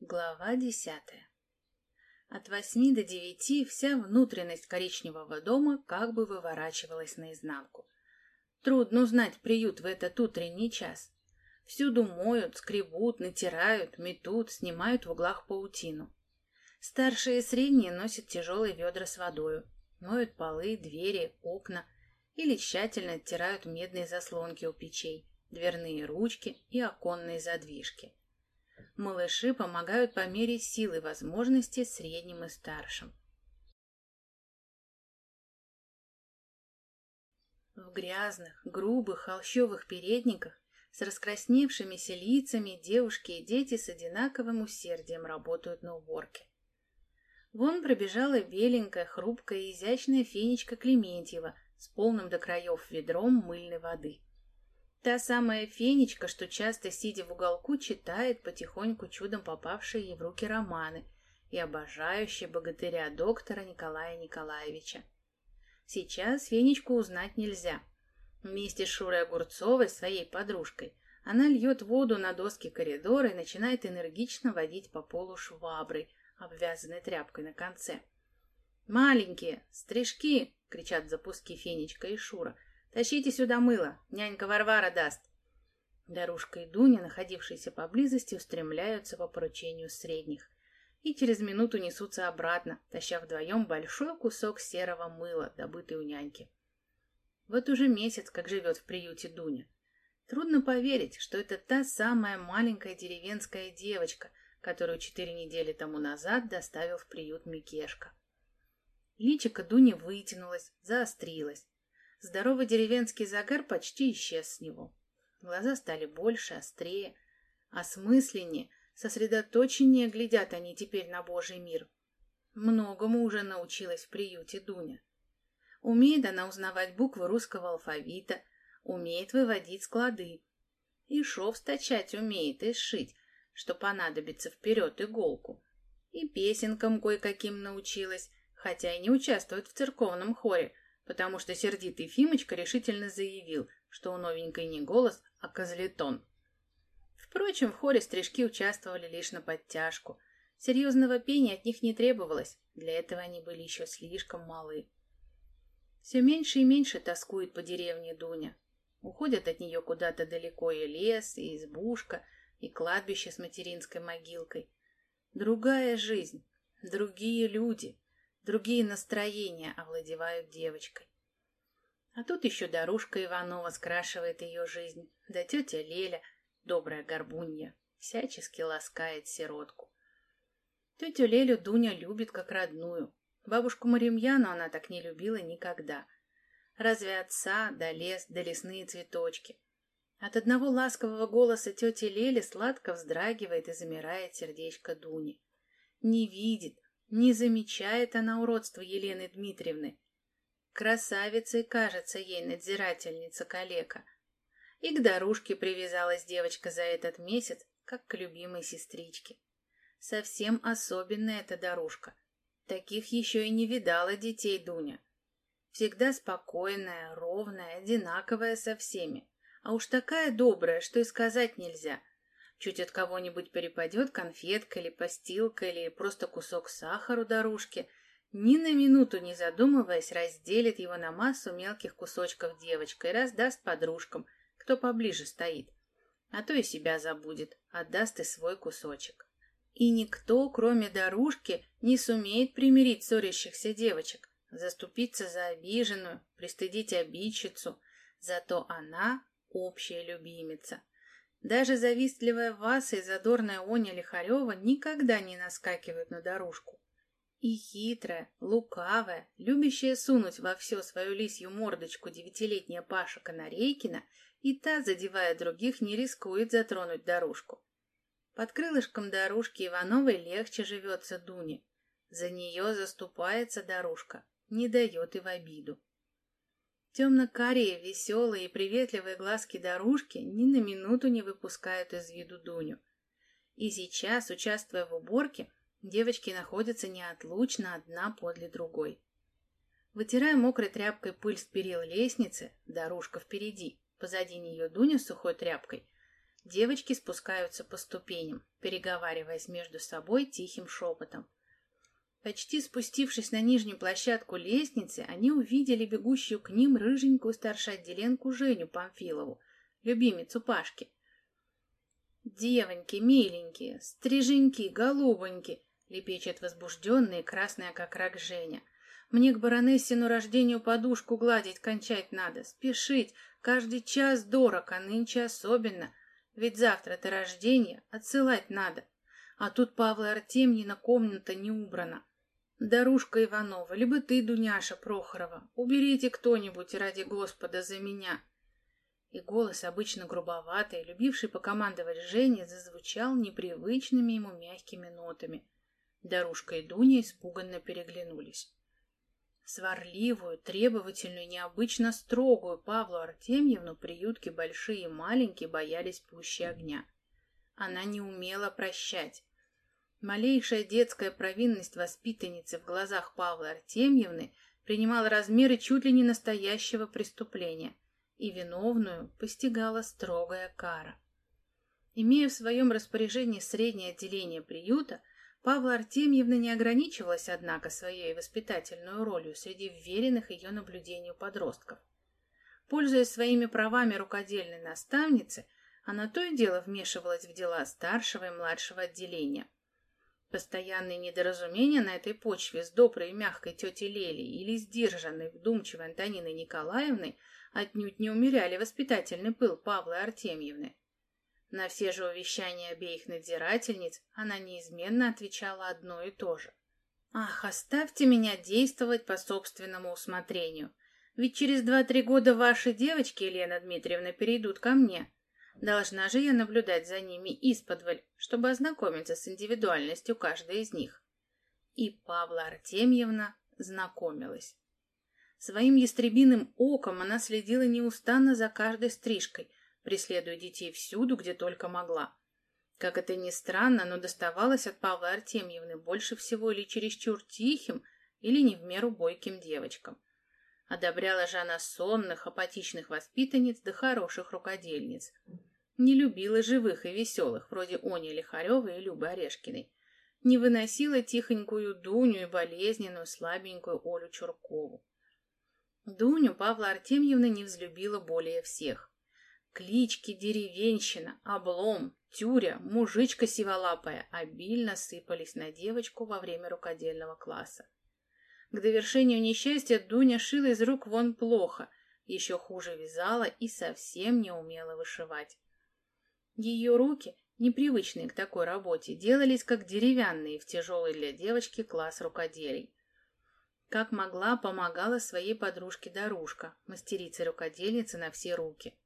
Глава десятая. От восьми до девяти вся внутренность коричневого дома как бы выворачивалась наизнанку. Трудно узнать приют в этот утренний час. Всюду моют, скребут, натирают, метут, снимают в углах паутину. Старшие и средние носят тяжелые ведра с водою, моют полы, двери, окна или тщательно оттирают медные заслонки у печей, дверные ручки и оконные задвижки. Малыши помогают по мере силы возможности средним и старшим. В грязных, грубых, холщовых передниках с раскрасневшимися лицами девушки и дети с одинаковым усердием работают на уборке. Вон пробежала беленькая, хрупкая и изящная фенечка Клементьева с полным до краев ведром мыльной воды. Та самая фенечка, что часто, сидя в уголку, читает потихоньку чудом попавшие ей в руки романы и обожающая богатыря доктора Николая Николаевича. Сейчас фенечку узнать нельзя. Вместе с Шурой Огурцовой, своей подружкой, она льет воду на доски коридора и начинает энергично водить по полу шваброй, обвязанной тряпкой на конце. «Маленькие! Стрижки!» — кричат запуски Фенечка и Шура — Тащите сюда мыло, нянька Варвара даст. Дарушка и Дуня, находившиеся поблизости, устремляются по поручению средних и через минуту несутся обратно, таща вдвоем большой кусок серого мыла, добытый у няньки. Вот уже месяц, как живет в приюте Дуня. Трудно поверить, что это та самая маленькая деревенская девочка, которую четыре недели тому назад доставил в приют Микешка. Личико Дуни вытянулось, заострилось. Здоровый деревенский загар почти исчез с него. Глаза стали больше, острее, осмысленнее, сосредоточеннее глядят они теперь на Божий мир. Многому уже научилась в приюте Дуня. Умеет она узнавать буквы русского алфавита, умеет выводить склады. И шов стачать умеет, и сшить, что понадобится вперед иголку. И песенкам кое-каким научилась, хотя и не участвует в церковном хоре, потому что сердитый Фимочка решительно заявил, что у новенькой не голос, а козлетон. Впрочем, в хоре стрижки участвовали лишь на подтяжку. Серьезного пения от них не требовалось, для этого они были еще слишком малы. Все меньше и меньше тоскует по деревне Дуня. Уходят от нее куда-то далеко и лес, и избушка, и кладбище с материнской могилкой. Другая жизнь, другие люди — Другие настроения овладевают девочкой. А тут еще Дарушка Иванова скрашивает ее жизнь, да тетя Леля, добрая горбунья, всячески ласкает сиротку. Тетю Лелю Дуня любит как родную. Бабушку Маримьяну она так не любила никогда. Разве отца, да лес, да лесные цветочки. От одного ласкового голоса тети Лели сладко вздрагивает и замирает сердечко Дуни. Не видит, не замечает она уродства Елены Дмитриевны. Красавицей кажется ей надзирательница калека. И к Дарушке привязалась девочка за этот месяц, как к любимой сестричке. Совсем особенная эта Дарушка. Таких еще и не видала детей Дуня. Всегда спокойная, ровная, одинаковая со всеми. А уж такая добрая, что и сказать нельзя. Чуть от кого-нибудь перепадет конфетка или постилка или просто кусок сахара дорожки, ни на минуту не задумываясь, разделит его на массу мелких кусочков девочка и раздаст подружкам, кто поближе стоит. А то и себя забудет, отдаст и свой кусочек. И никто, кроме дорожки, не сумеет примирить ссорящихся девочек, заступиться за обиженную, пристыдить обидчицу. Зато она общая любимица, даже завистливая Васа и задорная Оня Лихарева никогда не наскакивают на дорожку. И хитрая, лукавая, любящая сунуть во все свою лисью мордочку девятилетняя Паша Канарейкина, и та, задевая других, не рискует затронуть дорожку. Под крылышком дорожки Ивановой легче живется Дуне. За нее заступается дорожка, не дает и в обиду. Темно-карие, веселые и приветливые глазки дорожки ни на минуту не выпускают из виду Дуню. И сейчас, участвуя в уборке, девочки находятся неотлучно одна подле другой. Вытирая мокрой тряпкой пыль с перил лестницы, дорожка впереди, позади нее Дуня с сухой тряпкой, Девочки спускаются по ступеням, переговариваясь между собой тихим шепотом. Почти спустившись на нижнюю площадку лестницы, они увидели бегущую к ним рыженькую старшеотделенку Женю Памфилову, любимицу Пашки. «Девоньки, миленькие, стриженьки, голубоньки!» — лепечет возбужденная красная, как рак Женя. «Мне к баронессину рождению подушку гладить кончать надо, спешить, каждый час дорог, а нынче особенно, ведь завтра-то рождение, отсылать надо. А тут Павла Артемьевна комната не убрана. Дарушка Иванова, либо ты, Дуняша Прохорова, уберите кто-нибудь ради Господа за меня». И голос, обычно грубоватый, любивший покомандовать Жене, зазвучал непривычными ему мягкими нотами. Дарушка и Дуня испуганно переглянулись. Сварливую, требовательную, необычно строгую Павлу Артемьевну приютки большие и маленькие боялись пуще огня. Она не умела прощать. Малейшая детская провинность воспитанницы в глазах Павла Артемьевны принимала размеры чуть ли не настоящего преступления — и виновную постигала строгая кара. Имея в своем распоряжении среднее отделение приюта, Павла Артемьевна не ограничивалась, однако, своей воспитательной ролью среди вверенных ее наблюдению подростков. Пользуясь своими правами рукодельной наставницы, она то и дело вмешивалась в дела старшего и младшего отделения. Постоянные недоразумения на этой почве с доброй и мягкой тетей Лелей или сдержанной, вдумчивой Антониной Николаевной отнюдь не умеряли воспитательный пыл Павлы Артемьевны. На все же увещания обеих надзирательниц она неизменно отвечала одно и то же. «Ах, оставьте меня действовать по собственному усмотрению, ведь через два-три года ваши девочки, Елена Дмитриевна, перейдут ко мне. Должна же я наблюдать за ними исподволь, чтобы ознакомиться с индивидуальностью каждой из них». И Павла Артемьевна знакомилась. Своим ястребиным оком она следила неустанно за каждой стрижкой, преследуя детей всюду, где только могла. Как это ни странно, но доставалось от Павла Артемьевны больше всего или чересчур тихим, или не в меру бойким девочкам. Одобряла же она сонных, апатичных воспитанниц да хороших рукодельниц. Не любила живых и веселых, вроде Они Лихаревой и Любы Орешкиной. Не выносила тихонькую Дуню и болезненную, слабенькую Олю Чуркову. Дуню Павла Артемьевна не взлюбила более всех. Клички деревенщина, облом, тюря, мужичка сиволапая обильно сыпались на девочку во время рукодельного класса. К довершению несчастья Дуня шила из рук вон плохо, еще хуже вязала и совсем не умела вышивать. Ее руки, непривычные к такой работе, делались как деревянные в тяжелый для девочки класс рукоделий. Как могла, помогала своей подружке Дарушка, мастерице-рукодельнице на все руки.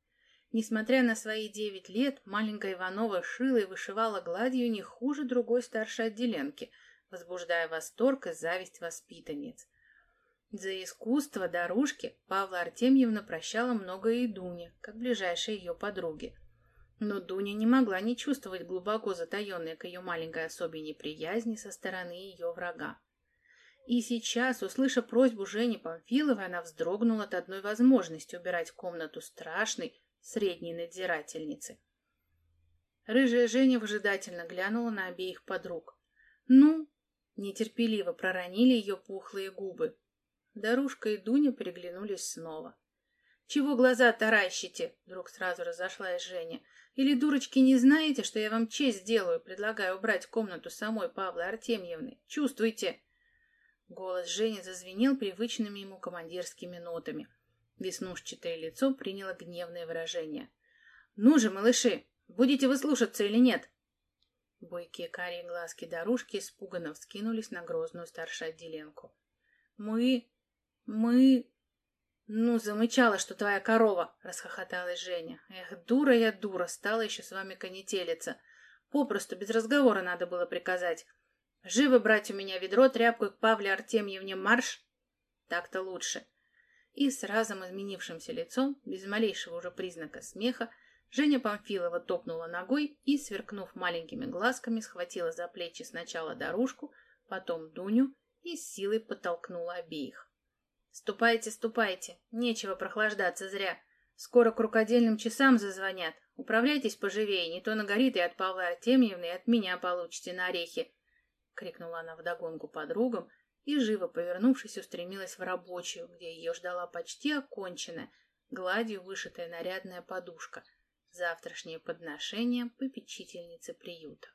Несмотря на свои девять лет, маленькая Иванова шила и вышивала гладью не хуже другой старшей отделенки, возбуждая восторг и зависть воспитанниц. За искусство Дарушки Павла Артемьевна прощала многое и Дуне, как ближайшей ее подруге. Но Дуня не могла не чувствовать глубоко затаенной к ее маленькой особе неприязни со стороны ее врага. И сейчас, услышав просьбу Жени Памфиловой, она вздрогнула от одной возможности убирать комнату страшной средней надзирательницы. Рыжая Женя выжидательно глянула на обеих подруг. «Ну?» — нетерпеливо проронили ее пухлые губы. Дарушка и Дуня переглянулись снова. «Чего глаза таращите?» — вдруг сразу разошлась Женя. «Или, дурочки, не знаете, что я вам честь сделаю, предлагаю убрать комнату самой Павлы Артемьевны? Чувствуйте!» Голос Жени зазвенел привычными ему командирскими нотами. Веснушчатое лицо приняло гневное выражение. «Ну же, малыши, будете вы слушаться или нет?» Бойкие карие глазки дорожки испуганно вскинулись на грозную старшую отделенку. «Мы... мы...» «Ну, замычала, что твоя корова!» — расхохоталась Женя. «Эх, дура я дура, стала еще с вами конетелиться. Попросту без разговора надо было приказать. Живо брать у меня ведро, тряпку к Павле Артемьевне марш. Так-то лучше. И с разом изменившимся лицом, без малейшего уже признака смеха, Женя Памфилова топнула ногой и, сверкнув маленькими глазками, схватила за плечи сначала дорожку, потом Дуню и с силой подтолкнула обеих. «Ступайте, ступайте, нечего прохлаждаться зря. Скоро к рукодельным часам зазвонят, Управляйтесь поживее, не то нагорит и от Павла Артемьевны, и от меня получите на орехи!» — крикнула она вдогонку подругам и, живо повернувшись, устремилась в рабочую, где ее ждала почти оконченная, гладью вышитая нарядная подушка, завтрашнее подношение попечительницы приюта.